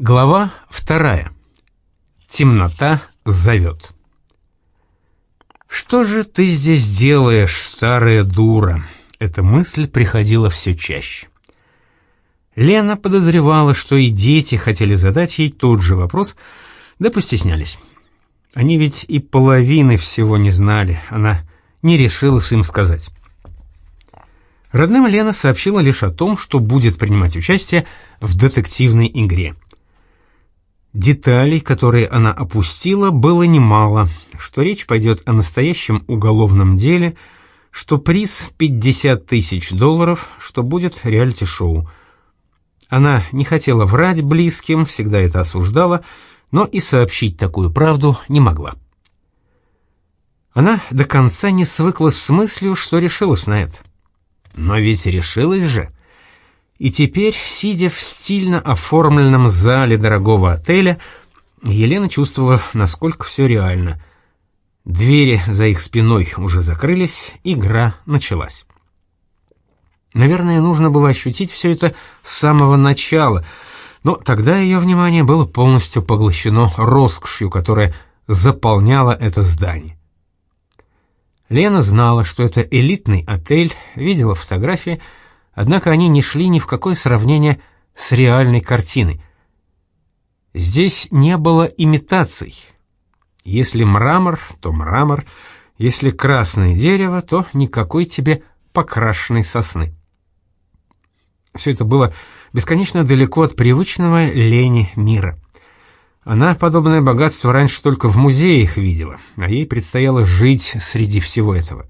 Глава вторая. Темнота зовет. «Что же ты здесь делаешь, старая дура?» Эта мысль приходила все чаще. Лена подозревала, что и дети хотели задать ей тот же вопрос, да постеснялись. Они ведь и половины всего не знали, она не решилась им сказать. Родным Лена сообщила лишь о том, что будет принимать участие в детективной игре. Деталей, которые она опустила, было немало, что речь пойдет о настоящем уголовном деле, что приз 50 тысяч долларов, что будет реалити-шоу. Она не хотела врать близким, всегда это осуждала, но и сообщить такую правду не могла. Она до конца не свыклась с мыслью, что решилась на это. Но ведь решилась же. И теперь, сидя в стильно оформленном зале дорогого отеля, Елена чувствовала, насколько все реально. Двери за их спиной уже закрылись, игра началась. Наверное, нужно было ощутить все это с самого начала, но тогда ее внимание было полностью поглощено роскошью, которая заполняла это здание. Лена знала, что это элитный отель, видела фотографии, Однако они не шли ни в какое сравнение с реальной картиной. Здесь не было имитаций. Если мрамор, то мрамор, если красное дерево, то никакой тебе покрашенной сосны. Все это было бесконечно далеко от привычного лени мира. Она подобное богатство раньше только в музеях видела, а ей предстояло жить среди всего этого.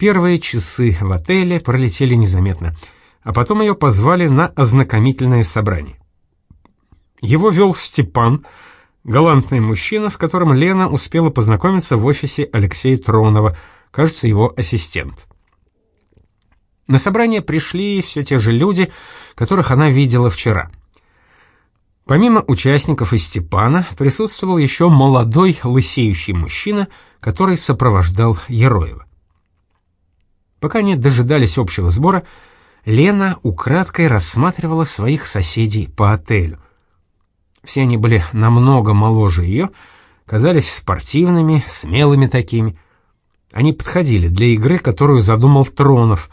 Первые часы в отеле пролетели незаметно, а потом ее позвали на ознакомительное собрание. Его вел Степан, галантный мужчина, с которым Лена успела познакомиться в офисе Алексея Тронова, кажется, его ассистент. На собрание пришли все те же люди, которых она видела вчера. Помимо участников и Степана присутствовал еще молодой лысеющий мужчина, который сопровождал Ероева. Пока не дожидались общего сбора, Лена украдкой рассматривала своих соседей по отелю. Все они были намного моложе ее, казались спортивными, смелыми такими. Они подходили для игры, которую задумал Тронов.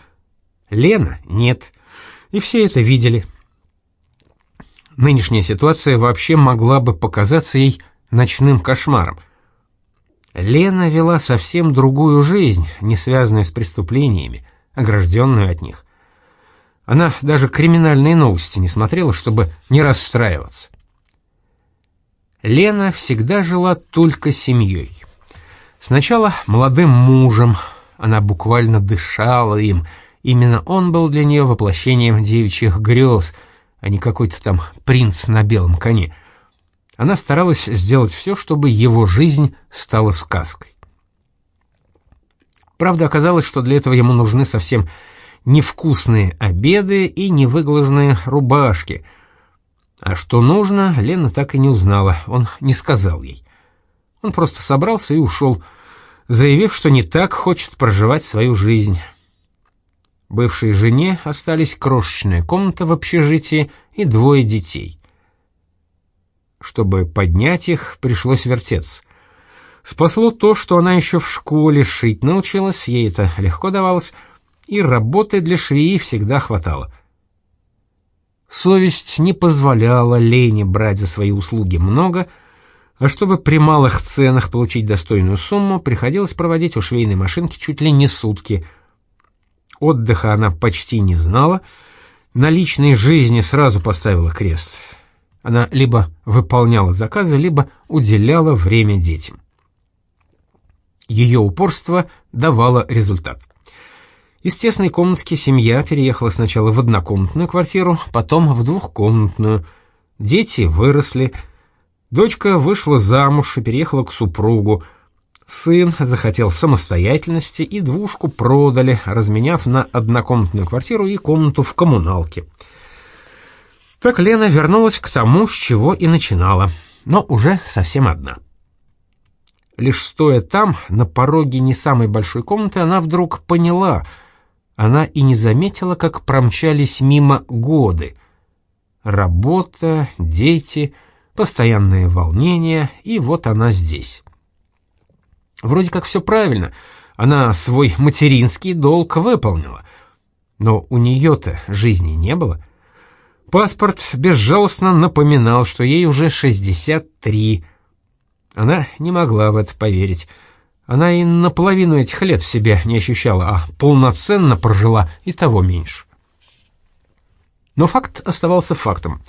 Лена — нет. И все это видели. Нынешняя ситуация вообще могла бы показаться ей ночным кошмаром. Лена вела совсем другую жизнь, не связанную с преступлениями, огражденную от них. Она даже криминальные новости не смотрела, чтобы не расстраиваться. Лена всегда жила только семьей. Сначала молодым мужем, она буквально дышала им, именно он был для нее воплощением девичьих грез, а не какой-то там принц на белом коне — она старалась сделать все, чтобы его жизнь стала сказкой. Правда, оказалось, что для этого ему нужны совсем невкусные обеды и невыглаженные рубашки. А что нужно, Лена так и не узнала, он не сказал ей. Он просто собрался и ушел, заявив, что не так хочет проживать свою жизнь. Бывшей жене остались крошечная комната в общежитии и двое детей. Чтобы поднять их, пришлось вертеться. Спасло то, что она еще в школе шить научилась, ей это легко давалось, и работы для швеи всегда хватало. Совесть не позволяла Лене брать за свои услуги много, а чтобы при малых ценах получить достойную сумму, приходилось проводить у швейной машинки чуть ли не сутки. Отдыха она почти не знала, на личной жизни сразу поставила крест. Она либо выполняла заказы, либо уделяла время детям. Ее упорство давало результат. Из тесной комнатки семья переехала сначала в однокомнатную квартиру, потом в двухкомнатную. Дети выросли. Дочка вышла замуж и переехала к супругу. Сын захотел самостоятельности, и двушку продали, разменяв на однокомнатную квартиру и комнату в коммуналке. Так Лена вернулась к тому, с чего и начинала, но уже совсем одна. Лишь стоя там, на пороге не самой большой комнаты, она вдруг поняла, она и не заметила, как промчались мимо годы. Работа, дети, постоянные волнения, и вот она здесь. Вроде как все правильно, она свой материнский долг выполнила. Но у нее-то жизни не было. Паспорт безжалостно напоминал, что ей уже 63. Она не могла в это поверить. Она и наполовину этих лет в себе не ощущала, а полноценно прожила и того меньше. Но факт оставался фактом.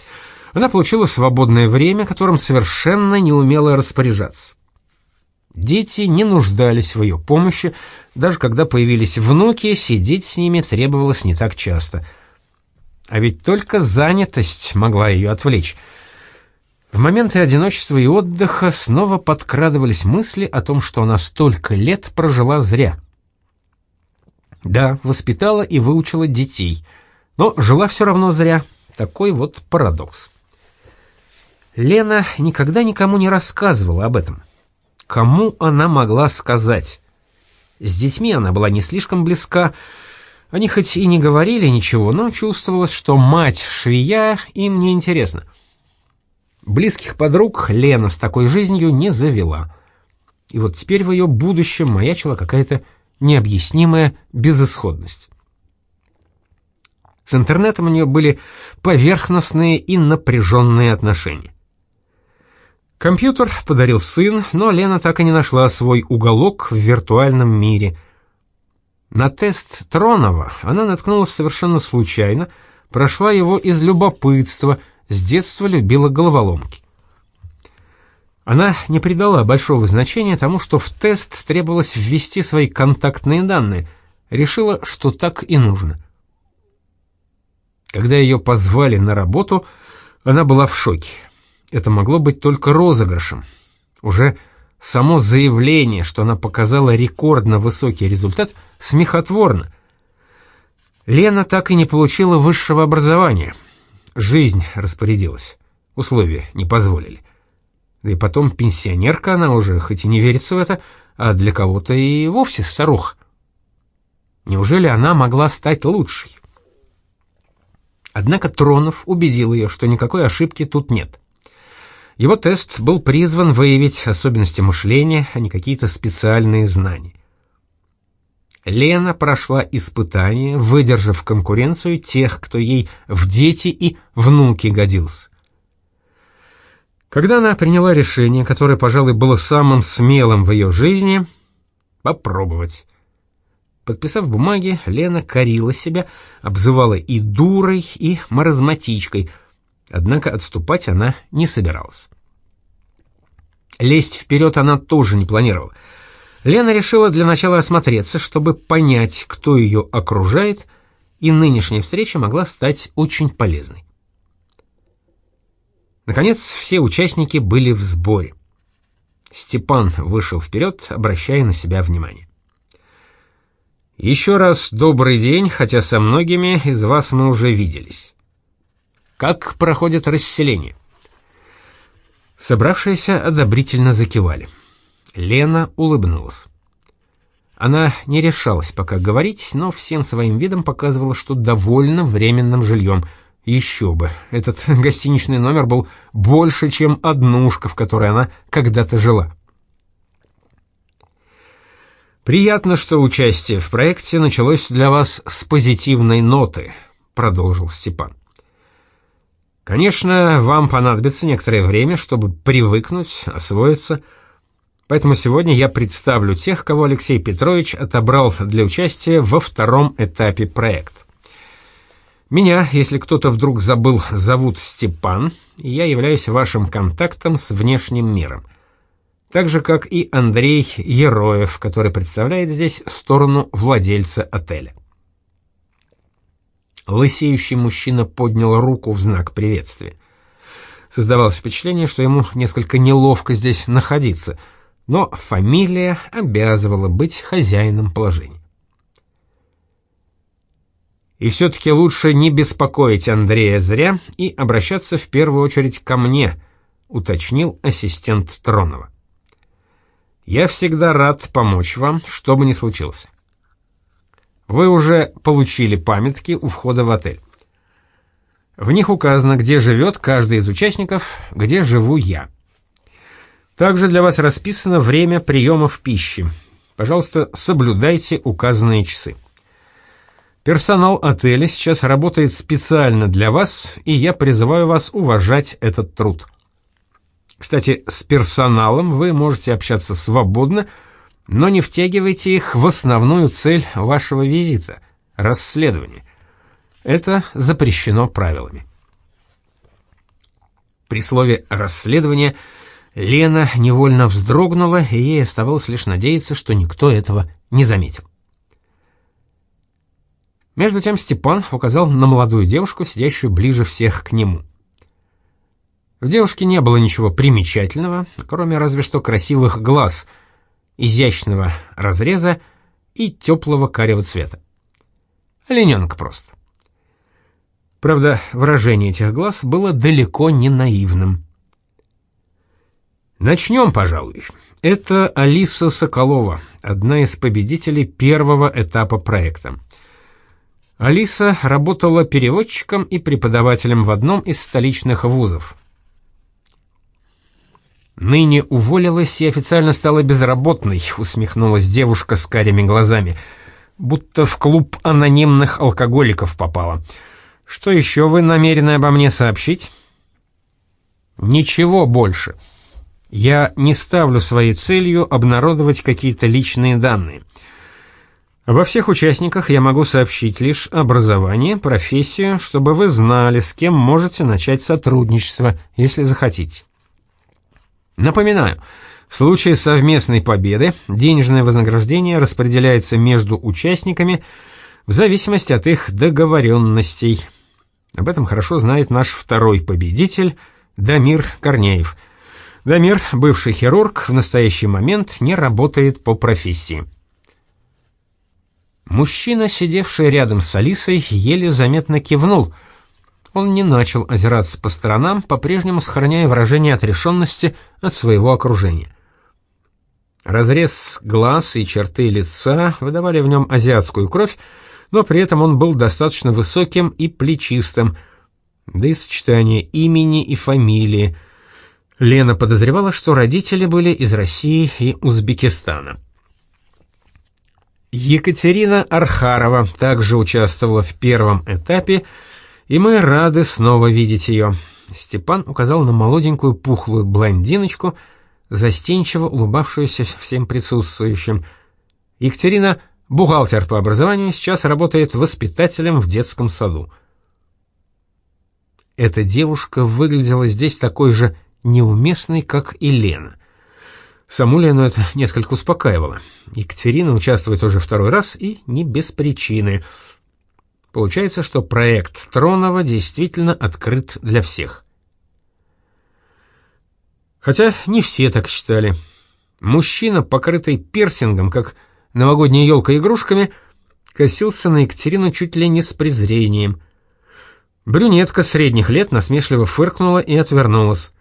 Она получила свободное время, которым совершенно не умела распоряжаться. Дети не нуждались в ее помощи, даже когда появились внуки, сидеть с ними требовалось не так часто. А ведь только занятость могла ее отвлечь. В моменты одиночества и отдыха снова подкрадывались мысли о том, что она столько лет прожила зря. Да, воспитала и выучила детей — но жила все равно зря. Такой вот парадокс. Лена никогда никому не рассказывала об этом. Кому она могла сказать? С детьми она была не слишком близка. Они хоть и не говорили ничего, но чувствовалось, что мать швея им не интересна. Близких подруг Лена с такой жизнью не завела. И вот теперь в ее будущем маячила какая-то необъяснимая безысходность. С интернетом у нее были поверхностные и напряженные отношения. Компьютер подарил сын, но Лена так и не нашла свой уголок в виртуальном мире. На тест Тронова она наткнулась совершенно случайно, прошла его из любопытства, с детства любила головоломки. Она не придала большого значения тому, что в тест требовалось ввести свои контактные данные, решила, что так и нужно. Когда ее позвали на работу, она была в шоке. Это могло быть только розыгрышем. Уже само заявление, что она показала рекордно высокий результат, смехотворно. Лена так и не получила высшего образования. Жизнь распорядилась. Условия не позволили. Да и потом пенсионерка она уже, хоть и не верится в это, а для кого-то и вовсе старуха. Неужели она могла стать лучшей? Однако Тронов убедил ее, что никакой ошибки тут нет. Его тест был призван выявить особенности мышления, а не какие-то специальные знания. Лена прошла испытание, выдержав конкуренцию тех, кто ей в дети и внуки годился. Когда она приняла решение, которое, пожалуй, было самым смелым в ее жизни, попробовать. Подписав бумаги, Лена корила себя, обзывала и дурой, и маразматичкой, однако отступать она не собиралась. Лезть вперед она тоже не планировала. Лена решила для начала осмотреться, чтобы понять, кто ее окружает, и нынешняя встреча могла стать очень полезной. Наконец, все участники были в сборе. Степан вышел вперед, обращая на себя внимание. Еще раз добрый день, хотя со многими из вас мы уже виделись. Как проходит расселение? Собравшиеся одобрительно закивали. Лена улыбнулась. Она не решалась пока говорить, но всем своим видом показывала, что довольна временным жильем. Еще бы, этот гостиничный номер был больше, чем однушка, в которой она когда-то жила. «Приятно, что участие в проекте началось для вас с позитивной ноты», — продолжил Степан. «Конечно, вам понадобится некоторое время, чтобы привыкнуть, освоиться, поэтому сегодня я представлю тех, кого Алексей Петрович отобрал для участия во втором этапе проекта. Меня, если кто-то вдруг забыл, зовут Степан, и я являюсь вашим контактом с внешним миром» так же, как и Андрей Ероев, который представляет здесь сторону владельца отеля. Лысеющий мужчина поднял руку в знак приветствия. Создавалось впечатление, что ему несколько неловко здесь находиться, но фамилия обязывала быть хозяином положения. И все-таки лучше не беспокоить Андрея зря и обращаться в первую очередь ко мне, уточнил ассистент Тронова. Я всегда рад помочь вам, что бы ни случилось. Вы уже получили памятки у входа в отель. В них указано, где живет каждый из участников, где живу я. Также для вас расписано время приемов пищи. Пожалуйста, соблюдайте указанные часы. Персонал отеля сейчас работает специально для вас, и я призываю вас уважать этот труд. Кстати, с персоналом вы можете общаться свободно, но не втягивайте их в основную цель вашего визита – расследование. Это запрещено правилами. При слове «расследование» Лена невольно вздрогнула, и ей оставалось лишь надеяться, что никто этого не заметил. Между тем Степан указал на молодую девушку, сидящую ближе всех к нему. В девушке не было ничего примечательного, кроме разве что красивых глаз, изящного разреза и теплого карего цвета. Олененок просто. Правда, выражение этих глаз было далеко не наивным. Начнем, пожалуй. Это Алиса Соколова, одна из победителей первого этапа проекта. Алиса работала переводчиком и преподавателем в одном из столичных вузов. «Ныне уволилась и официально стала безработной», — усмехнулась девушка с карими глазами, будто в клуб анонимных алкоголиков попала. «Что еще вы намерены обо мне сообщить?» «Ничего больше. Я не ставлю своей целью обнародовать какие-то личные данные». Обо всех участниках я могу сообщить лишь образование, профессию, чтобы вы знали, с кем можете начать сотрудничество, если захотите. Напоминаю, в случае совместной победы денежное вознаграждение распределяется между участниками в зависимости от их договоренностей. Об этом хорошо знает наш второй победитель Дамир Корнеев. Дамир, бывший хирург, в настоящий момент не работает по профессии. Мужчина, сидевший рядом с Алисой, еле заметно кивнул. Он не начал озираться по сторонам, по-прежнему сохраняя выражение отрешенности от своего окружения. Разрез глаз и черты лица выдавали в нем азиатскую кровь, но при этом он был достаточно высоким и плечистым, да и сочетание имени и фамилии. Лена подозревала, что родители были из России и Узбекистана. Екатерина Архарова также участвовала в первом этапе, и мы рады снова видеть ее. Степан указал на молоденькую пухлую блондиночку, застенчиво улыбавшуюся всем присутствующим. Екатерина — бухгалтер по образованию, сейчас работает воспитателем в детском саду. Эта девушка выглядела здесь такой же неуместной, как и Лена. Саму Лену это несколько успокаивало. Екатерина участвует уже второй раз и не без причины. Получается, что проект Тронова действительно открыт для всех. Хотя не все так считали. Мужчина, покрытый пирсингом, как новогодняя елка игрушками, косился на Екатерину чуть ли не с презрением. Брюнетка средних лет насмешливо фыркнула и отвернулась.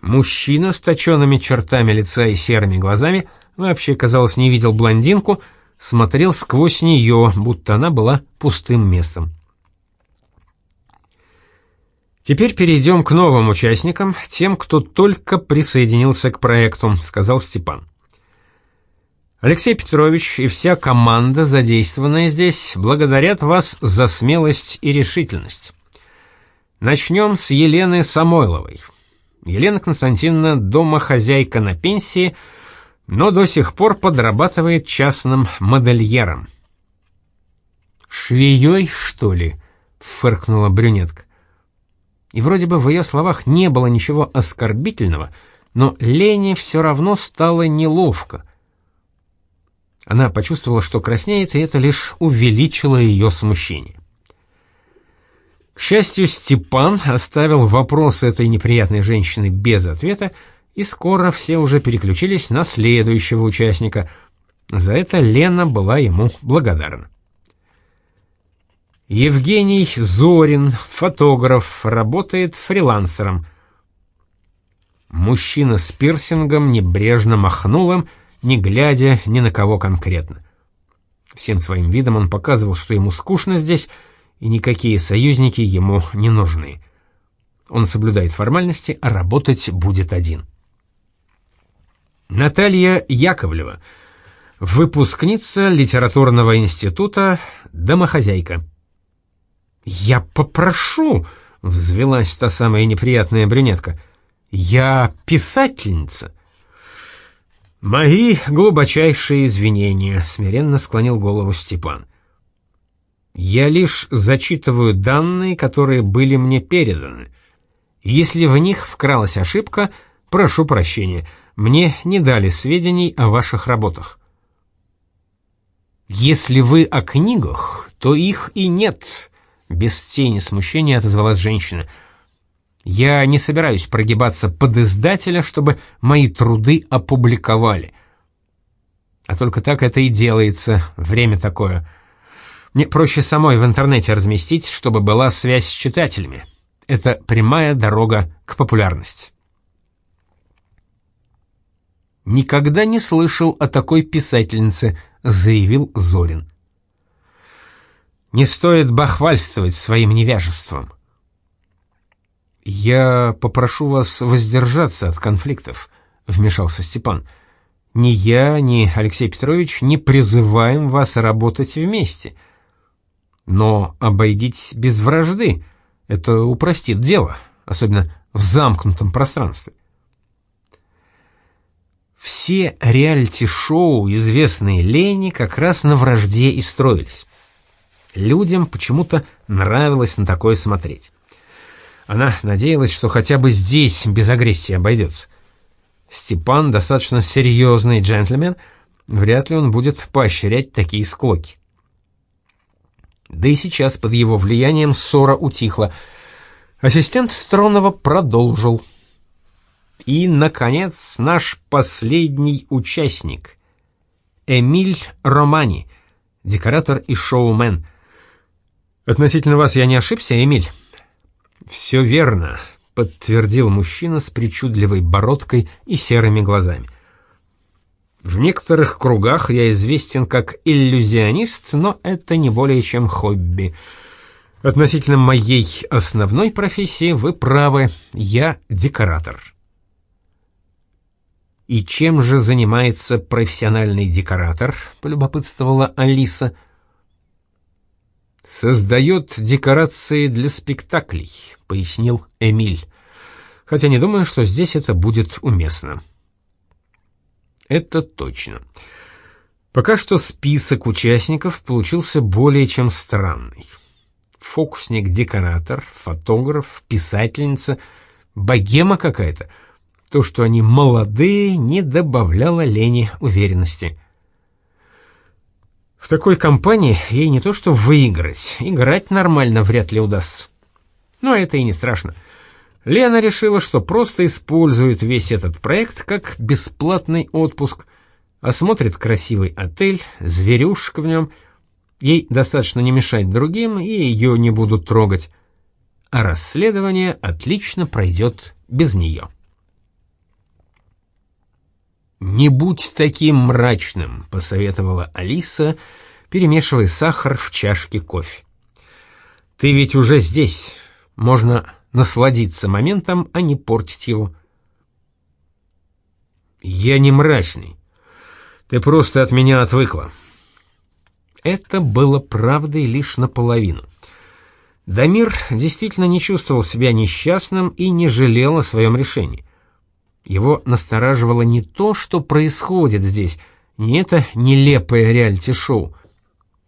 Мужчина с точенными чертами лица и серыми глазами, вообще, казалось, не видел блондинку, смотрел сквозь нее, будто она была пустым местом. «Теперь перейдем к новым участникам, тем, кто только присоединился к проекту», — сказал Степан. «Алексей Петрович и вся команда, задействованная здесь, благодарят вас за смелость и решительность. Начнем с Елены Самойловой». Елена Константиновна домохозяйка на пенсии, но до сих пор подрабатывает частным модельером. «Швеей, что ли?» — фыркнула брюнетка. И вроде бы в ее словах не было ничего оскорбительного, но Лене все равно стало неловко. Она почувствовала, что краснеет, и это лишь увеличило ее смущение. К счастью, Степан оставил вопрос этой неприятной женщины без ответа, и скоро все уже переключились на следующего участника. За это Лена была ему благодарна. Евгений Зорин, фотограф, работает фрилансером. Мужчина с пирсингом небрежно махнул им, не глядя ни на кого конкретно. Всем своим видом он показывал, что ему скучно здесь, и никакие союзники ему не нужны. Он соблюдает формальности, а работать будет один. Наталья Яковлева, выпускница литературного института, домохозяйка. «Я попрошу», — взвелась та самая неприятная брюнетка, — «я писательница». «Мои глубочайшие извинения», — смиренно склонил голову Степан. «Я лишь зачитываю данные, которые были мне переданы. Если в них вкралась ошибка, прошу прощения, мне не дали сведений о ваших работах». «Если вы о книгах, то их и нет», — без тени смущения отозвалась женщина. Я не собираюсь прогибаться под издателя, чтобы мои труды опубликовали. А только так это и делается, время такое. Мне проще самой в интернете разместить, чтобы была связь с читателями. Это прямая дорога к популярности. «Никогда не слышал о такой писательнице», — заявил Зорин. «Не стоит бахвальствовать своим невежеством. «Я попрошу вас воздержаться от конфликтов», — вмешался Степан. «Ни я, ни Алексей Петрович не призываем вас работать вместе. Но обойдитесь без вражды, это упростит дело, особенно в замкнутом пространстве». Все реалити-шоу, известные Лене, как раз на вражде и строились. Людям почему-то нравилось на такое смотреть. Она надеялась, что хотя бы здесь без агрессии обойдется. Степан достаточно серьезный джентльмен, вряд ли он будет поощрять такие склоки. Да и сейчас под его влиянием ссора утихла. Ассистент Стронова продолжил. И, наконец, наш последний участник. Эмиль Романи, декоратор и шоумен. Относительно вас я не ошибся, Эмиль? «Все верно», — подтвердил мужчина с причудливой бородкой и серыми глазами. «В некоторых кругах я известен как иллюзионист, но это не более чем хобби. Относительно моей основной профессии вы правы, я декоратор». «И чем же занимается профессиональный декоратор?» — полюбопытствовала Алиса — «Создает декорации для спектаклей», — пояснил Эмиль. «Хотя не думаю, что здесь это будет уместно». «Это точно. Пока что список участников получился более чем странный. Фокусник-декоратор, фотограф, писательница, богема какая-то. То, что они молодые, не добавляло Лене уверенности». В такой компании ей не то что выиграть, играть нормально вряд ли удастся. Но это и не страшно. Лена решила, что просто использует весь этот проект как бесплатный отпуск, осмотрит красивый отель, зверюшек в нем. Ей достаточно не мешать другим, и ее не будут трогать. А расследование отлично пройдет без нее. «Не будь таким мрачным», — посоветовала Алиса, перемешивая сахар в чашке кофе. «Ты ведь уже здесь. Можно насладиться моментом, а не портить его». «Я не мрачный. Ты просто от меня отвыкла». Это было правдой лишь наполовину. Дамир действительно не чувствовал себя несчастным и не жалел о своем решении. Его настораживало не то, что происходит здесь, не это нелепое реалити-шоу.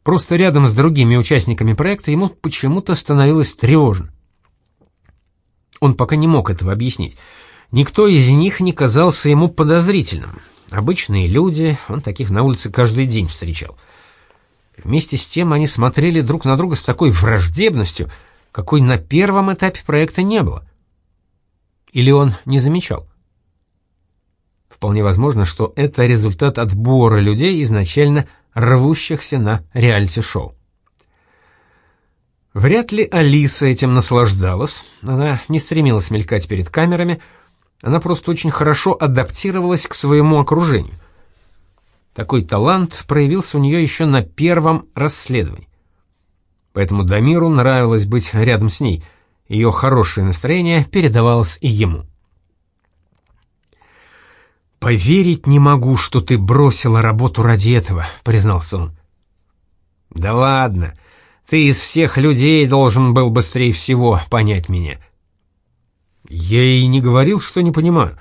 Просто рядом с другими участниками проекта ему почему-то становилось тревожно. Он пока не мог этого объяснить. Никто из них не казался ему подозрительным. Обычные люди, он таких на улице каждый день встречал. Вместе с тем они смотрели друг на друга с такой враждебностью, какой на первом этапе проекта не было. Или он не замечал? Вполне возможно, что это результат отбора людей, изначально рвущихся на реалити-шоу. Вряд ли Алиса этим наслаждалась, она не стремилась мелькать перед камерами, она просто очень хорошо адаптировалась к своему окружению. Такой талант проявился у нее еще на первом расследовании. поэтому Дамиру нравилось быть рядом с ней. Ее хорошее настроение передавалось и ему. «Поверить не могу, что ты бросила работу ради этого», — признался он. «Да ладно, ты из всех людей должен был быстрее всего понять меня». «Я и не говорил, что не понимаю.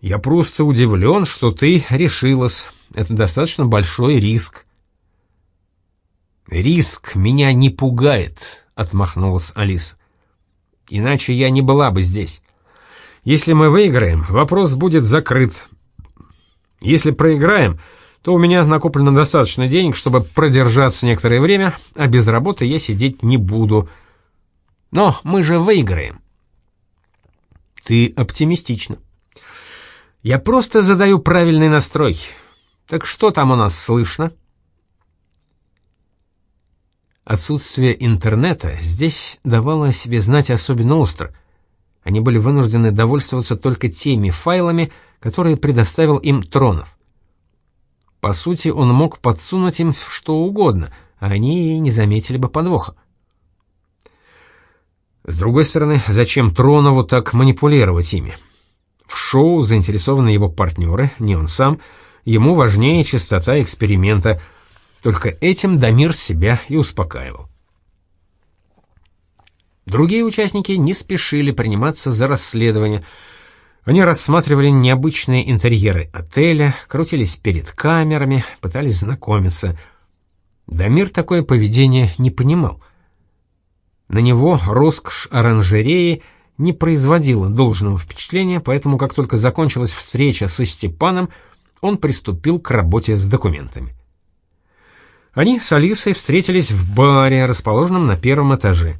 Я просто удивлен, что ты решилась. Это достаточно большой риск». «Риск меня не пугает», — отмахнулась Алиса. «Иначе я не была бы здесь. Если мы выиграем, вопрос будет закрыт. Если проиграем, то у меня накоплено достаточно денег, чтобы продержаться некоторое время, а без работы я сидеть не буду. Но мы же выиграем». «Ты оптимистична». «Я просто задаю правильный настрой. Так что там у нас слышно?» Отсутствие интернета здесь давало о себе знать особенно остро. Они были вынуждены довольствоваться только теми файлами, которые предоставил им Тронов. По сути, он мог подсунуть им что угодно, а они и не заметили бы подвоха. С другой стороны, зачем Тронову так манипулировать ими? В шоу заинтересованы его партнеры, не он сам, ему важнее частота эксперимента — только этим Дамир себя и успокаивал. Другие участники не спешили приниматься за расследование. Они рассматривали необычные интерьеры отеля, крутились перед камерами, пытались знакомиться. Дамир такое поведение не понимал. На него роскошь оранжереи не производила должного впечатления, поэтому как только закончилась встреча со Степаном, он приступил к работе с документами. Они с Алисой встретились в баре, расположенном на первом этаже.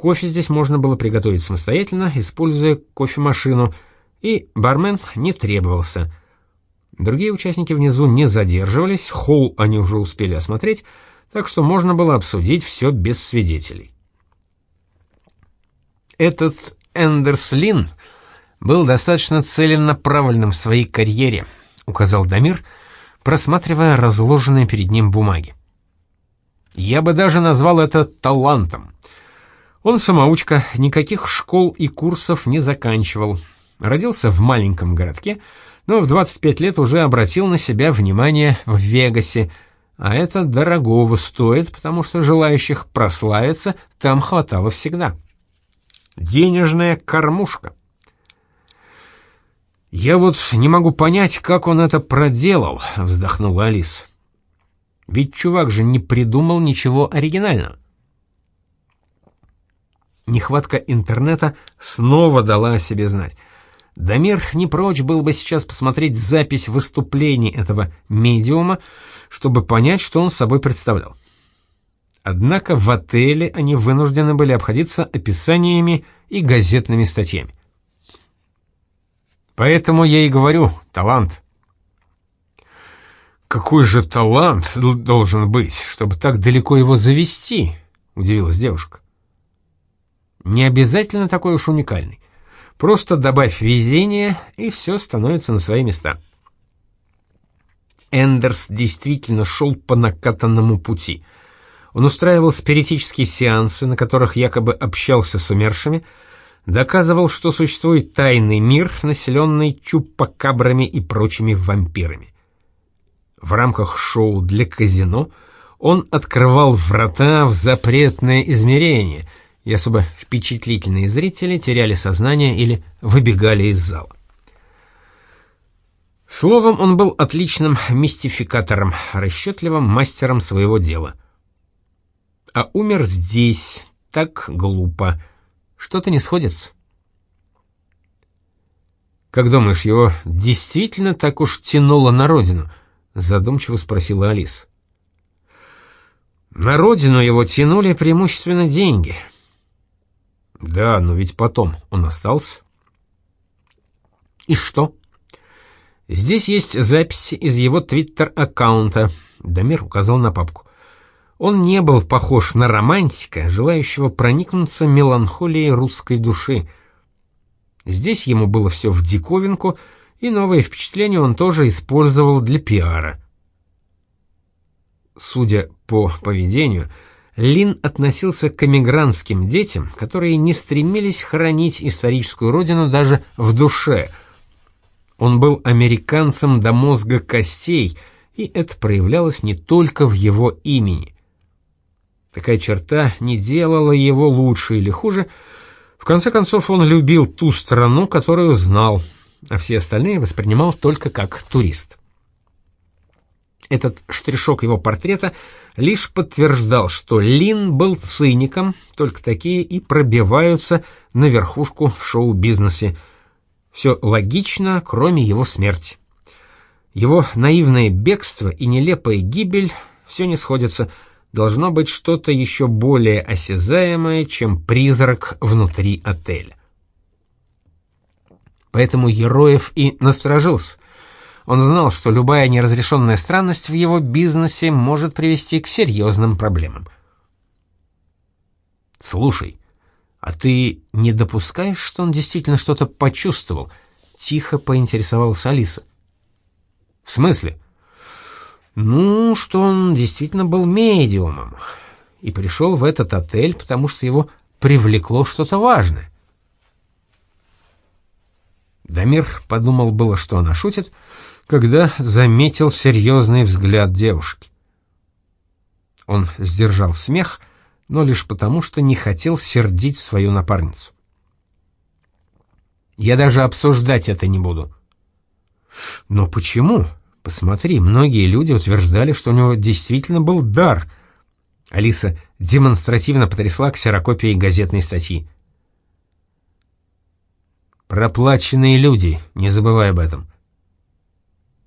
Кофе здесь можно было приготовить самостоятельно, используя кофемашину, и бармен не требовался. Другие участники внизу не задерживались, холл они уже успели осмотреть, так что можно было обсудить все без свидетелей. Этот Эндерс Лин был достаточно целенаправленным в своей карьере, указал Дамир, — просматривая разложенные перед ним бумаги. Я бы даже назвал это талантом. Он самоучка, никаких школ и курсов не заканчивал. Родился в маленьком городке, но в 25 лет уже обратил на себя внимание в Вегасе, а это дорогого стоит, потому что желающих прославиться там хватало всегда. Денежная кормушка. «Я вот не могу понять, как он это проделал», — вздохнула Алис. «Ведь чувак же не придумал ничего оригинального». Нехватка интернета снова дала о себе знать. Дамир не прочь был бы сейчас посмотреть запись выступлений этого медиума, чтобы понять, что он собой представлял. Однако в отеле они вынуждены были обходиться описаниями и газетными статьями. Поэтому я и говорю, талант. Какой же талант должен быть, чтобы так далеко его завести? Удивилась девушка. Не обязательно такой уж уникальный. Просто добавь везение, и все становится на свои места. Эндерс действительно шел по накатанному пути. Он устраивал спиритические сеансы, на которых якобы общался с умершими, доказывал, что существует тайный мир, населенный чупакабрами и прочими вампирами. В рамках шоу для казино он открывал врата в запретное измерение, и особо впечатлительные зрители теряли сознание или выбегали из зала. Словом, он был отличным мистификатором, расчетливым мастером своего дела. А умер здесь, так глупо, что-то не сходится. «Как думаешь, его действительно так уж тянуло на родину?» — задумчиво спросила Алис. «На родину его тянули преимущественно деньги». «Да, но ведь потом он остался». «И что?» «Здесь есть запись из его твиттер-аккаунта», — Дамир указал на папку. Он не был похож на романтика, желающего проникнуться меланхолией русской души. Здесь ему было все в диковинку, и новые впечатления он тоже использовал для пиара. Судя по поведению, Лин относился к эмигрантским детям, которые не стремились хранить историческую родину даже в душе. Он был американцем до мозга костей, и это проявлялось не только в его имени. Такая черта не делала его лучше или хуже. В конце концов, он любил ту страну, которую знал, а все остальные воспринимал только как турист. Этот штришок его портрета лишь подтверждал, что Лин был циником, только такие и пробиваются на верхушку в шоу-бизнесе. Все логично, кроме его смерти. Его наивное бегство и нелепая гибель все не сходятся. Должно быть что-то еще более осязаемое, чем призрак внутри отеля. Поэтому Ероев и насторожился — он знал, что любая неразрешенная странность в его бизнесе может привести к серьезным проблемам. «Слушай, а ты не допускаешь, что он действительно что-то почувствовал?» — тихо поинтересовалась Алиса. «В смысле?» «Ну, что он действительно был медиумом и пришел в этот отель, потому что его привлекло что-то важное». Дамир подумал было, что она шутит, — когда заметил серьезный взгляд девушки. Он сдержал смех, но лишь потому, что не хотел сердить свою напарницу. «Я даже обсуждать это не буду». «Но почему?» Посмотри, многие люди утверждали, что у него действительно был дар. Алиса демонстративно потрясла ксерокопией газетной статьи. Проплаченные люди, не забывай об этом.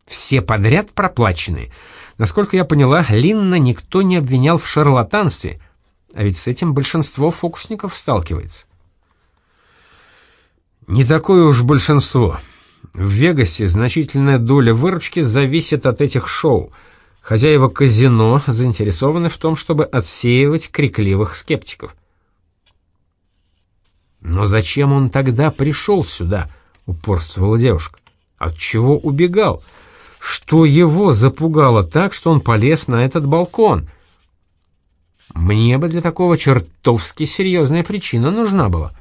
Все подряд проплаченные. Насколько я поняла, Линна никто не обвинял в шарлатанстве, а ведь с этим большинство фокусников сталкивается. Не такое уж большинство. В Вегасе значительная доля выручки зависит от этих шоу. Хозяева казино заинтересованы в том, чтобы отсеивать крикливых скептиков. «Но зачем он тогда пришел сюда?» — упорствовала девушка. «От чего убегал?» Что его запугало так, что он полез на этот балкон? Мне бы для такого чертовски серьезная причина нужна была.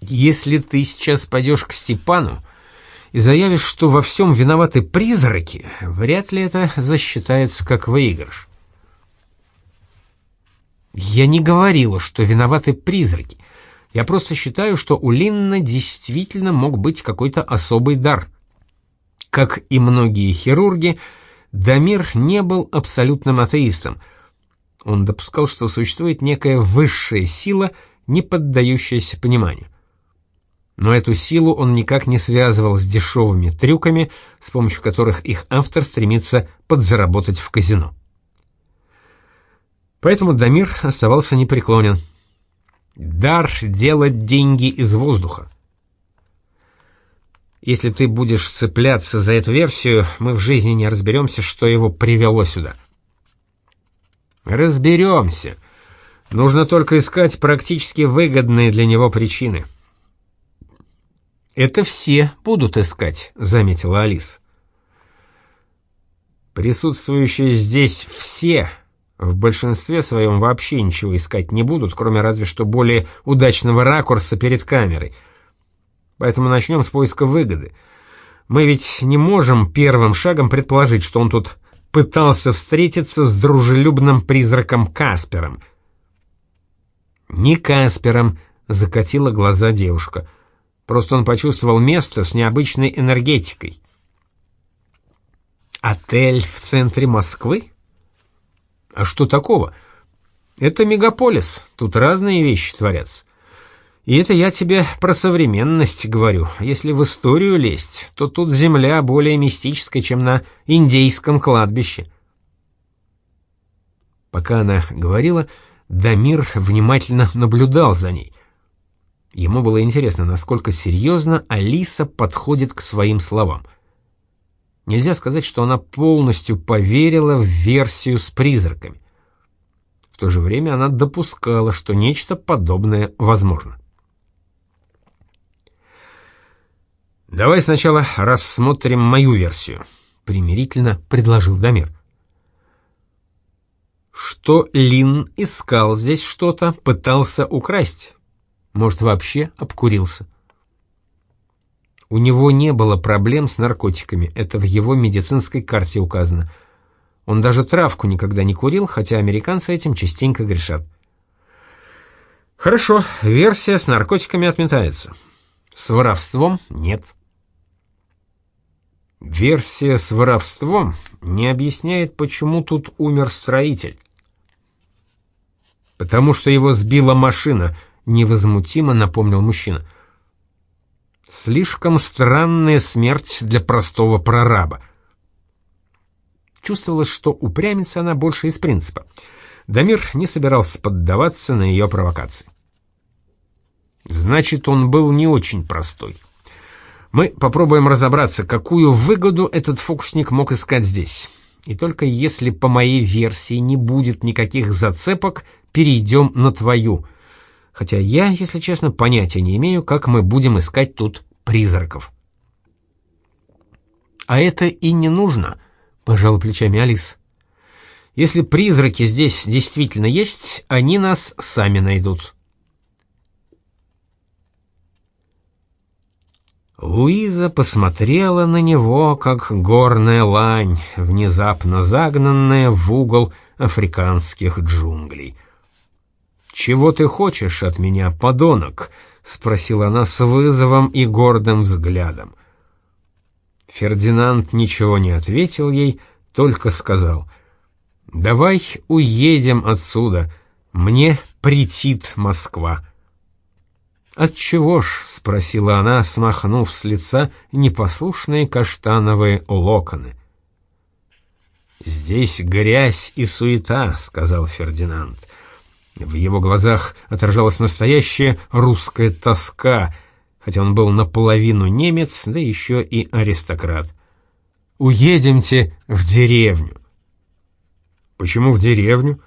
Если ты сейчас пойдешь к Степану и заявишь, что во всем виноваты призраки, вряд ли это засчитается как выигрыш. Я не говорила, что виноваты призраки. Я просто считаю, что у Линна действительно мог быть какой-то особый дар. Как и многие хирурги, Дамир не был абсолютным атеистом. Он допускал, что существует некая высшая сила, не поддающаяся пониманию. Но эту силу он никак не связывал с дешевыми трюками, с помощью которых их автор стремится подзаработать в казино. Поэтому Дамир оставался непреклонен. Дар делать деньги из воздуха. Если ты будешь цепляться за эту версию, мы в жизни не разберемся, что его привело сюда. Разберемся. Нужно только искать практически выгодные для него причины. Это все будут искать, заметила Алис. Присутствующие здесь все в большинстве своем вообще ничего искать не будут, кроме разве что более удачного ракурса перед камерой. Поэтому начнем с поиска выгоды. Мы ведь не можем первым шагом предположить, что он тут пытался встретиться с дружелюбным призраком Каспером. «Не Каспером», — закатила глаза девушка. «Просто он почувствовал место с необычной энергетикой». «Отель в центре Москвы?» А что такого? Это мегаполис, тут разные вещи творятся. И это я тебе про современность говорю. Если в историю лезть, то тут земля более мистическая, чем на индейском кладбище. Пока она говорила, Дамир внимательно наблюдал за ней. Ему было интересно, насколько серьезно Алиса подходит к своим словам — Нельзя сказать, что она полностью поверила в версию с призраками. В то же время она допускала, что нечто подобное возможно. «Давай сначала рассмотрим мою версию», — примирительно предложил Дамир. что Лин искал здесь что-то, пытался украсть. Может, вообще обкурился. У него не было проблем с наркотиками, это в его медицинской карте указано. Он даже травку никогда не курил, хотя американцы этим частенько грешат. Хорошо, версия с наркотиками отметается. С воровством нет. Версия с воровством не объясняет, почему тут умер строитель. «Потому что его сбила машина», — невозмутимо напомнил мужчина. «Слишком странная смерть для простого прораба». Чувствовалось, что упрямится она больше из принципа. Дамир не собирался поддаваться на ее провокации. «Значит, он был не очень простой». Мы попробуем разобраться, какую выгоду этот фокусник мог искать здесь. И только если по моей версии не будет никаких зацепок, перейдем на твою. Хотя я, если честно, понятия не имею, как мы будем искать тут призраков. А это и не нужно, пожал плечами Алис. Если призраки здесь действительно есть, они нас сами найдут. Луиза посмотрела на него, как горная лань, внезапно загнанная в угол африканских джунглей. «Чего ты хочешь от меня, подонок?» — спросила она с вызовом и гордым взглядом. Фердинанд ничего не ответил ей, только сказал, «Давай уедем отсюда, мне претит Москва». «Отчего ж?» — спросила она, смахнув с лица непослушные каштановые локоны. «Здесь грязь и суета», — сказал Фердинанд. В его глазах отражалась настоящая русская тоска, хотя он был наполовину немец, да еще и аристократ. «Уедемте в деревню». «Почему в деревню?»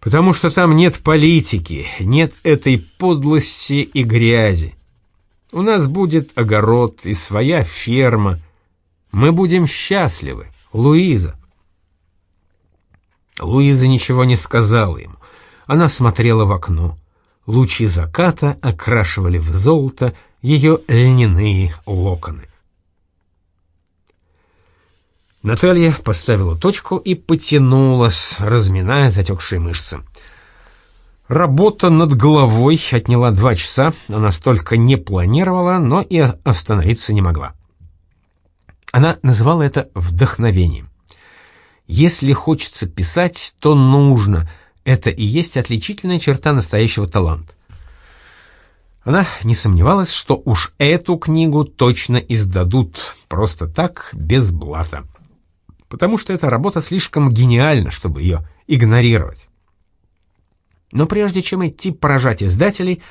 Потому что там нет политики, нет этой подлости и грязи. У нас будет огород и своя ферма. Мы будем счастливы, Луиза. Луиза ничего не сказала ему. Она смотрела в окно. Лучи заката окрашивали в золото ее льняные локоны. Наталья поставила точку и потянулась, разминая затекшие мышцы. Работа над головой отняла два часа, она столько не планировала, но и остановиться не могла. Она называла это вдохновением. Если хочется писать, то нужно. Это и есть отличительная черта настоящего таланта. Она не сомневалась, что уж эту книгу точно издадут, просто так, без блата потому что эта работа слишком гениальна, чтобы ее игнорировать. Но прежде чем идти поражать издателей,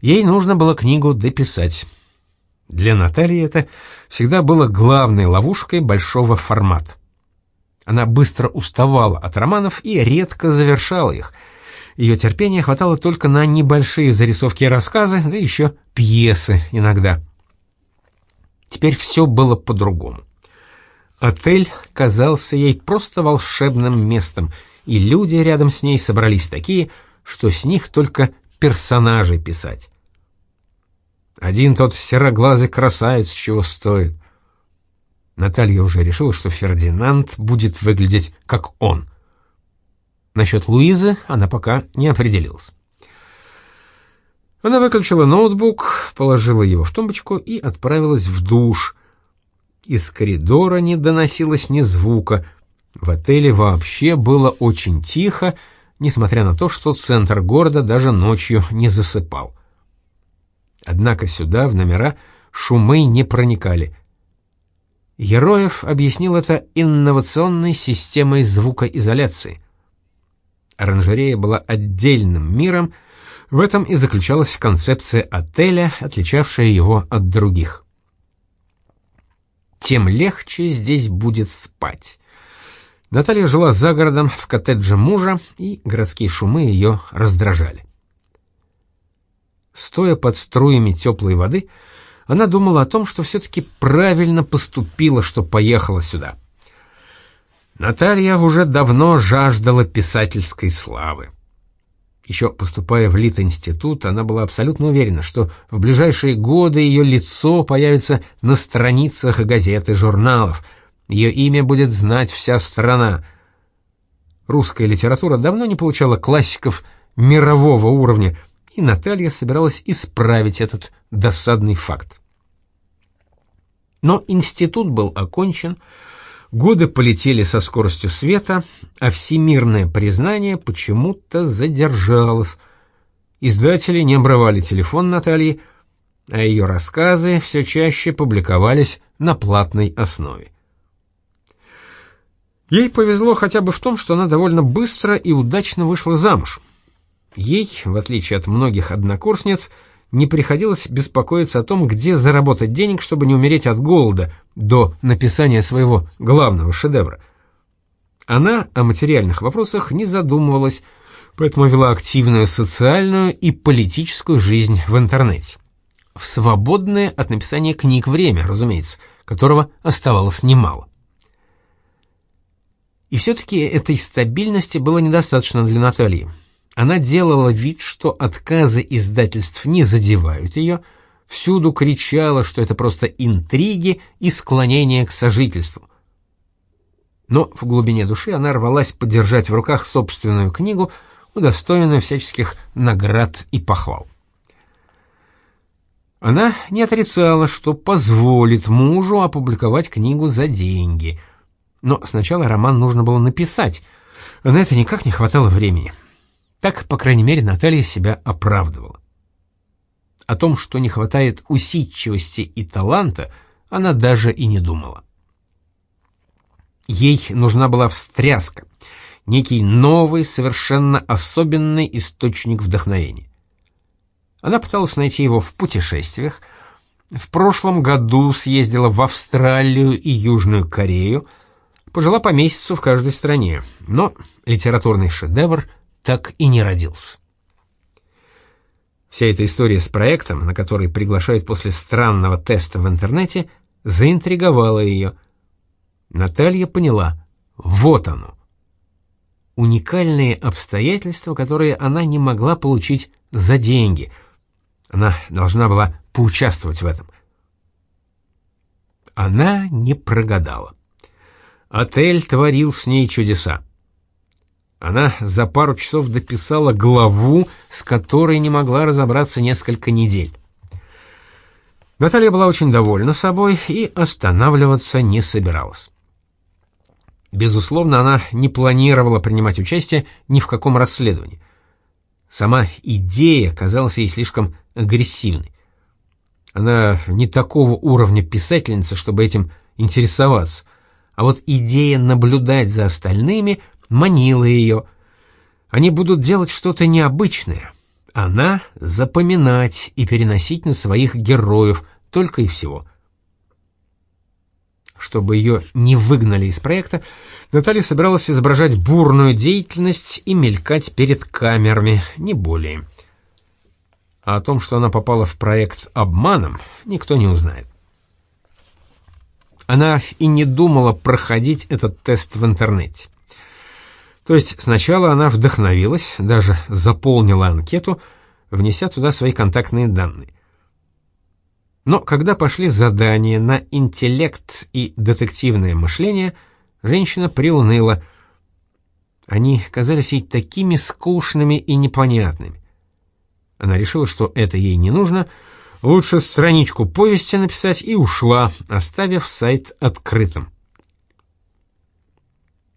ей нужно было книгу дописать. Для Натальи это всегда было главной ловушкой большого формата. Она быстро уставала от романов и редко завершала их. Ее терпения хватало только на небольшие зарисовки и рассказы, да еще пьесы иногда. Теперь все было по-другому. Отель казался ей просто волшебным местом, и люди рядом с ней собрались такие, что с них только персонажей писать. Один тот сероглазый красавец чего стоит. Наталья уже решила, что Фердинанд будет выглядеть как он. Насчет Луизы она пока не определилась. Она выключила ноутбук, положила его в тумбочку и отправилась в душ — из коридора не доносилось ни звука. В отеле вообще было очень тихо, несмотря на то, что центр города даже ночью не засыпал. Однако сюда, в номера, шумы не проникали. Героев объяснил это инновационной системой звукоизоляции. Оранжерея была отдельным миром, в этом и заключалась концепция отеля, отличавшая его от других тем легче здесь будет спать. Наталья жила за городом в коттедже мужа, и городские шумы ее раздражали. Стоя под струями теплой воды, она думала о том, что все-таки правильно поступила, что поехала сюда. Наталья уже давно жаждала писательской славы. Еще поступая в Лит-институт, она была абсолютно уверена, что в ближайшие годы ее лицо появится на страницах газет и журналов, ее имя будет знать вся страна. Русская литература давно не получала классиков мирового уровня, и Наталья собиралась исправить этот досадный факт. Но институт был окончен, Годы полетели со скоростью света, а всемирное признание почему-то задержалось. Издатели не обрывали телефон Натальи, а ее рассказы все чаще публиковались на платной основе. Ей повезло хотя бы в том, что она довольно быстро и удачно вышла замуж. Ей, в отличие от многих однокурсниц, не приходилось беспокоиться о том, где заработать денег, чтобы не умереть от голода, до написания своего главного шедевра. Она о материальных вопросах не задумывалась, поэтому вела активную социальную и политическую жизнь в интернете. В свободное от написания книг время, разумеется, которого оставалось немало. И все-таки этой стабильности было недостаточно для Натальи. Она делала вид, что отказы издательств не задевают ее, всюду кричала, что это просто интриги и склонение к сожительству. Но в глубине души она рвалась подержать в руках собственную книгу, удостоенную всяческих наград и похвал. Она не отрицала, что позволит мужу опубликовать книгу за деньги. Но сначала роман нужно было написать, а на это никак не хватало времени. Так, по крайней мере, Наталья себя оправдывала. О том, что не хватает усидчивости и таланта, она даже и не думала. Ей нужна была встряска, некий новый, совершенно особенный источник вдохновения. Она пыталась найти его в путешествиях, в прошлом году съездила в Австралию и Южную Корею, пожила по месяцу в каждой стране, но литературный шедевр так и не родился. Вся эта история с проектом, на который приглашают после странного теста в интернете, заинтриговала ее. Наталья поняла, вот оно. Уникальные обстоятельства, которые она не могла получить за деньги. Она должна была поучаствовать в этом. Она не прогадала. Отель творил с ней чудеса. Она за пару часов дописала главу, с которой не могла разобраться несколько недель. Наталья была очень довольна собой и останавливаться не собиралась. Безусловно, она не планировала принимать участие ни в каком расследовании. Сама идея казалась ей слишком агрессивной. Она не такого уровня писательница, чтобы этим интересоваться, а вот идея наблюдать за остальными — манила ее. Они будут делать что-то необычное. Она — запоминать и переносить на своих героев, только и всего. Чтобы ее не выгнали из проекта, Наталья собиралась изображать бурную деятельность и мелькать перед камерами, не более. А о том, что она попала в проект обманом, никто не узнает. Она и не думала проходить этот тест в интернете. То есть сначала она вдохновилась, даже заполнила анкету, внеся туда свои контактные данные. Но когда пошли задания на интеллект и детективное мышление, женщина приуныла. Они казались ей такими скучными и непонятными. Она решила, что это ей не нужно, лучше страничку повести написать и ушла, оставив сайт открытым.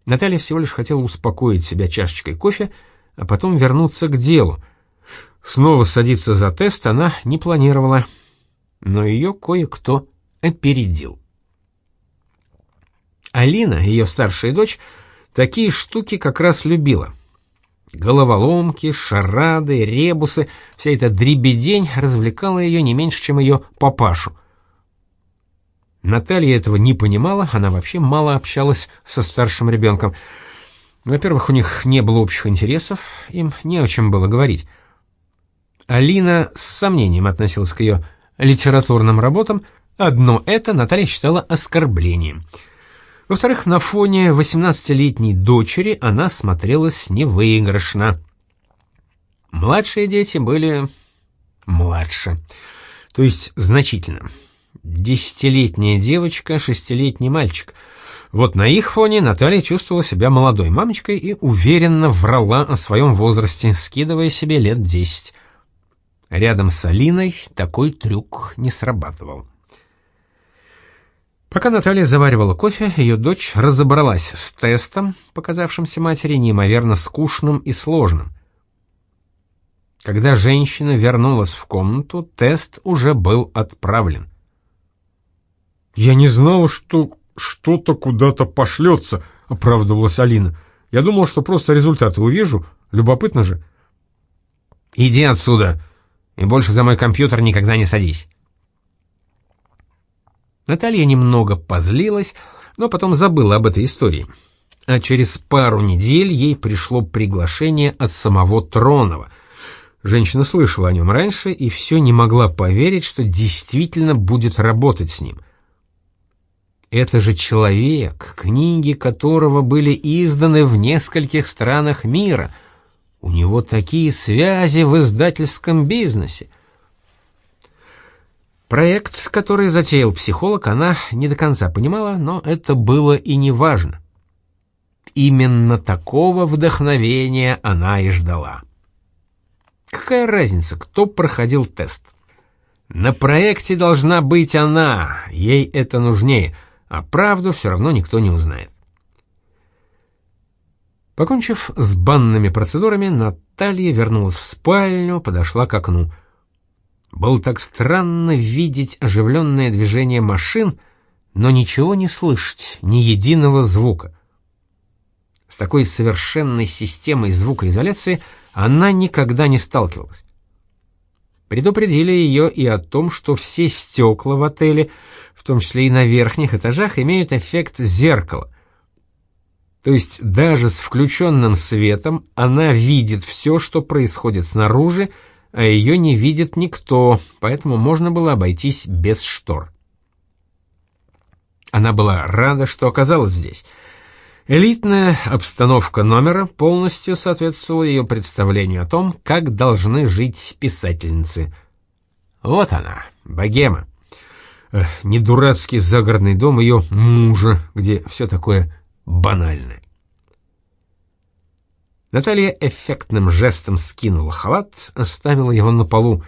Наталья всего лишь хотела успокоить себя чашечкой кофе, а потом вернуться к делу. Снова садиться за тест она не планировала, но ее кое-кто опередил. Алина, ее старшая дочь, такие штуки как раз любила. Головоломки, шарады, ребусы, вся эта дребедень развлекала ее не меньше, чем ее папашу — Наталья этого не понимала, она вообще мало общалась со старшим ребенком. Во-первых, у них не было общих интересов, им не о чем было говорить. Алина с сомнением относилась к ее литературным работам, одно это Наталья считала оскорблением. Во-вторых, на фоне 18-летней дочери она смотрелась невыигрышно. Младшие дети были младше, то есть значительно. Десятилетняя девочка, шестилетний мальчик. Вот на их фоне Наталья чувствовала себя молодой мамочкой и уверенно врала о своем возрасте, скидывая себе лет десять. Рядом с Алиной такой трюк не срабатывал. Пока Наталья заваривала кофе, ее дочь разобралась с тестом, показавшимся матери неимоверно скучным и сложным. Когда женщина вернулась в комнату, тест уже был отправлен. «Я не знала, что что-то куда-то пошлется», — оправдывалась Алина. «Я думала, что просто результаты увижу. Любопытно же». «Иди отсюда, и больше за мой компьютер никогда не садись». Наталья немного позлилась, но потом забыла об этой истории. А через пару недель ей пришло приглашение от самого Тронова. Женщина слышала о нем раньше и все не могла поверить, что действительно будет работать с ним. Это же человек, книги которого были изданы в нескольких странах мира. У него такие связи в издательском бизнесе. Проект, который затеял психолог, она не до конца понимала, но это было и не важно. Именно такого вдохновения она и ждала. Какая разница, кто проходил тест? На проекте должна быть она, ей это нужнее, а правду все равно никто не узнает. Покончив с банными процедурами, Наталья вернулась в спальню, подошла к окну — было так странно видеть оживленное движение машин, но ничего не слышать, ни единого звука. С такой совершенной системой звукоизоляции она никогда не сталкивалась. Предупредили ее и о том, что все стекла в отеле, в том числе и на верхних этажах, имеют эффект зеркала. То есть даже с включенным светом она видит все, что происходит снаружи, а ее не видит никто, поэтому можно было обойтись без штор. Она была рада, что оказалась здесь. Элитная обстановка номера полностью соответствовала ее представлению о том, как должны жить писательницы. Вот она, богема. Не дурацкий загородный дом ее мужа, где все такое банальное. Наталья эффектным жестом скинула халат, оставила его на полу.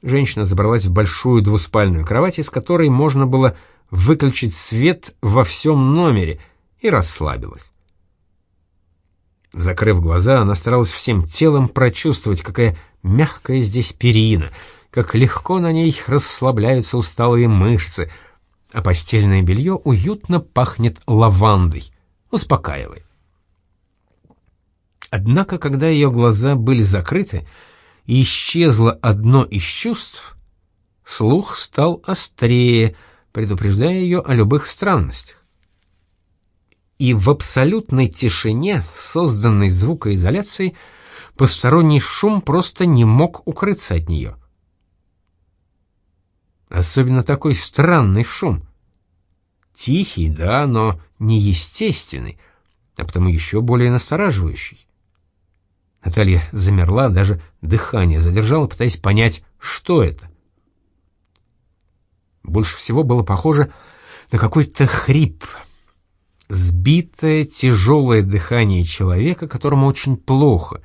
Женщина забралась в большую двуспальную кровать, из которой можно было выключить свет во всем номере, и расслабилась. Закрыв глаза, она старалась всем телом прочувствовать, какая мягкая здесь перина, как легко на ней расслабляются усталые мышцы, а постельное белье уютно пахнет лавандой, успокаивает. Однако, когда ее глаза были закрыты и исчезло одно из чувств, слух стал острее, предупреждая ее о любых странностях. И в абсолютной тишине, созданной звукоизоляцией, посторонний шум просто не мог укрыться от нее. Особенно такой странный шум. Тихий, да, но неестественный, а потому еще более настораживающий. Наталья замерла, даже дыхание задержала, пытаясь понять, что это. Больше всего было похоже на какой-то хрип. Сбитое, тяжелое дыхание человека, которому очень плохо.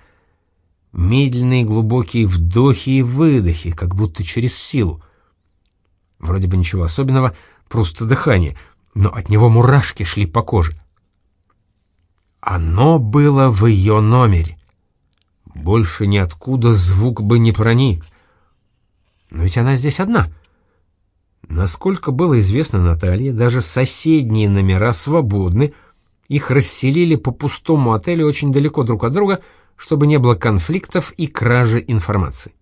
Медленные глубокие вдохи и выдохи, как будто через силу. Вроде бы ничего особенного, просто дыхание, но от него мурашки шли по коже. Оно было в ее номере. Больше ниоткуда звук бы не проник. Но ведь она здесь одна. Насколько было известно Наталье, даже соседние номера свободны, их расселили по пустому отелю очень далеко друг от друга, чтобы не было конфликтов и кражи информации.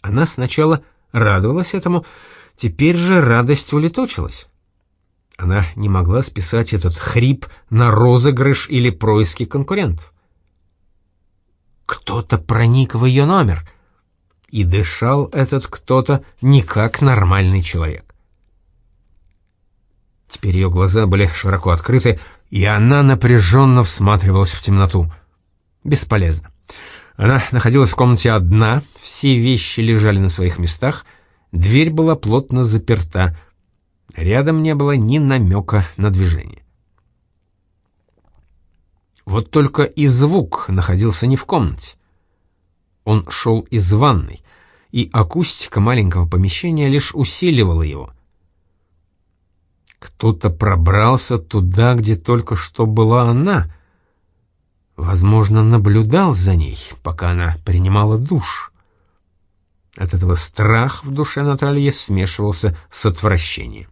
Она сначала радовалась этому, теперь же радость улетучилась. Она не могла списать этот хрип на розыгрыш или происки конкурентов. Кто-то проник в ее номер. И дышал этот кто-то не как нормальный человек. Теперь ее глаза были широко открыты, и она напряженно всматривалась в темноту. Бесполезно. Она находилась в комнате одна, все вещи лежали на своих местах, дверь была плотно заперта. Рядом не было ни намека на движение. Вот только и звук находился не в комнате. Он шел из ванной, и акустика маленького помещения лишь усиливала его. Кто-то пробрался туда, где только что была она. Возможно, наблюдал за ней, пока она принимала душ. От этого страх в душе Натальи смешивался с отвращением.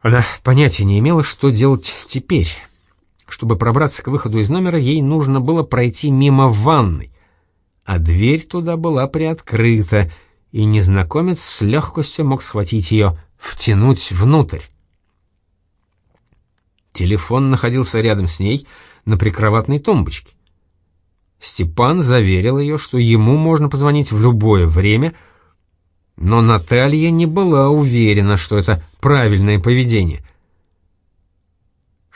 Она понятия не имела, что делать теперь. Чтобы пробраться к выходу из номера, ей нужно было пройти мимо ванной, а дверь туда была приоткрыта, и незнакомец с легкостью мог схватить ее, втянуть внутрь. Телефон находился рядом с ней на прикроватной тумбочке. Степан заверил ее, что ему можно позвонить в любое время, но Наталья не была уверена, что это правильное поведение —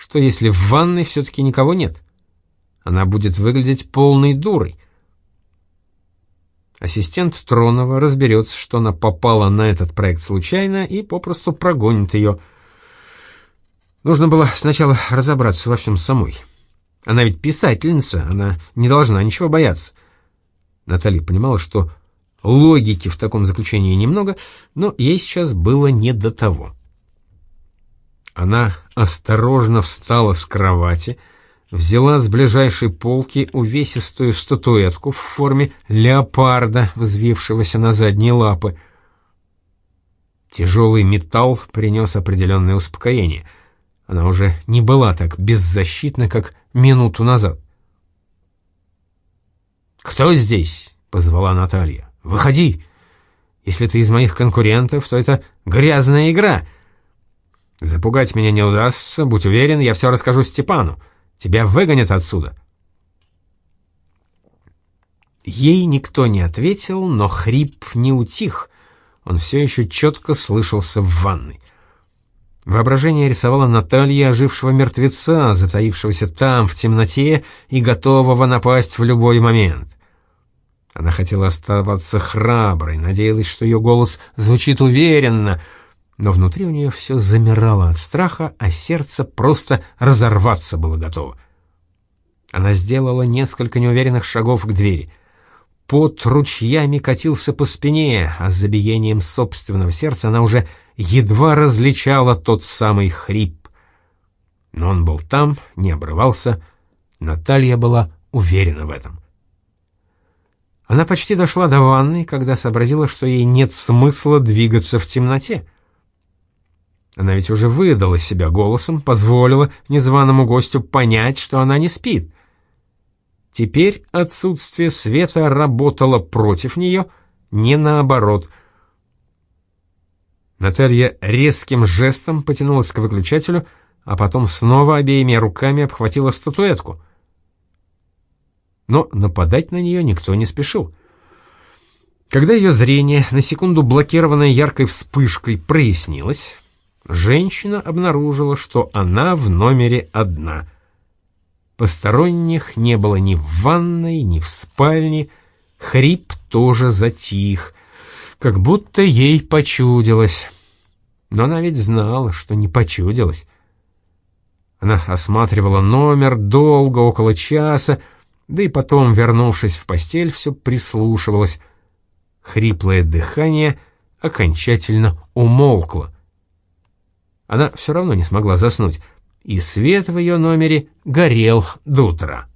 что если в ванной все-таки никого нет? Она будет выглядеть полной дурой. Ассистент Тронова разберется, что она попала на этот проект случайно и попросту прогонит ее. Нужно было сначала разобраться во всем самой. Она ведь писательница, она не должна ничего бояться. Наталья понимала, что логики в таком заключении немного, но ей сейчас было не до того. Она осторожно встала с кровати, взяла с ближайшей полки увесистую статуэтку в форме леопарда, взвившегося на задние лапы. Тяжелый металл принес определенное успокоение. Она уже не была так беззащитна, как минуту назад. «Кто здесь?» — позвала Наталья. «Выходи! Если ты из моих конкурентов, то это грязная игра!» Запугать меня не удастся, будь уверен, я все расскажу Степану. Тебя выгонят отсюда». Ей никто не ответил, но хрип не утих. Он все еще четко слышался в ванной. Воображение рисовало Наталья ожившего мертвеца, затаившегося там, в темноте, и готового напасть в любой момент. Она хотела оставаться храброй, надеялась, что ее голос звучит уверенно — но внутри у нее все замирало от страха, а сердце просто разорваться было готово. Она сделала несколько неуверенных шагов к двери. Пот ручьями катился по спине, а за биением собственного сердца она уже едва различала тот самый хрип. Но он был там, не обрывался. Наталья была уверена в этом. Она почти дошла до ванной, когда сообразила, что ей нет смысла двигаться в темноте. Она ведь уже выдала себя голосом, позволила незваному гостю понять, что она не спит. Теперь отсутствие света работало против нее, не наоборот. Наталья резким жестом потянулась к выключателю, а потом снова обеими руками обхватила статуэтку. Но нападать на нее никто не спешил. Когда ее зрение, на секунду блокированное яркой вспышкой, прояснилось, женщина обнаружила, что она в номере одна. Посторонних не было ни в ванной, ни в спальне, хрип тоже затих, как будто ей почудилось. Но она ведь знала, что не почудилось. Она осматривала номер долго, около часа, да и потом, вернувшись в постель, все прислушивалась. Хриплое дыхание окончательно умолкло. Она все равно не смогла заснуть, и свет в ее номере горел до утра.